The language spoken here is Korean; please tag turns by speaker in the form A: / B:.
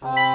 A: 아.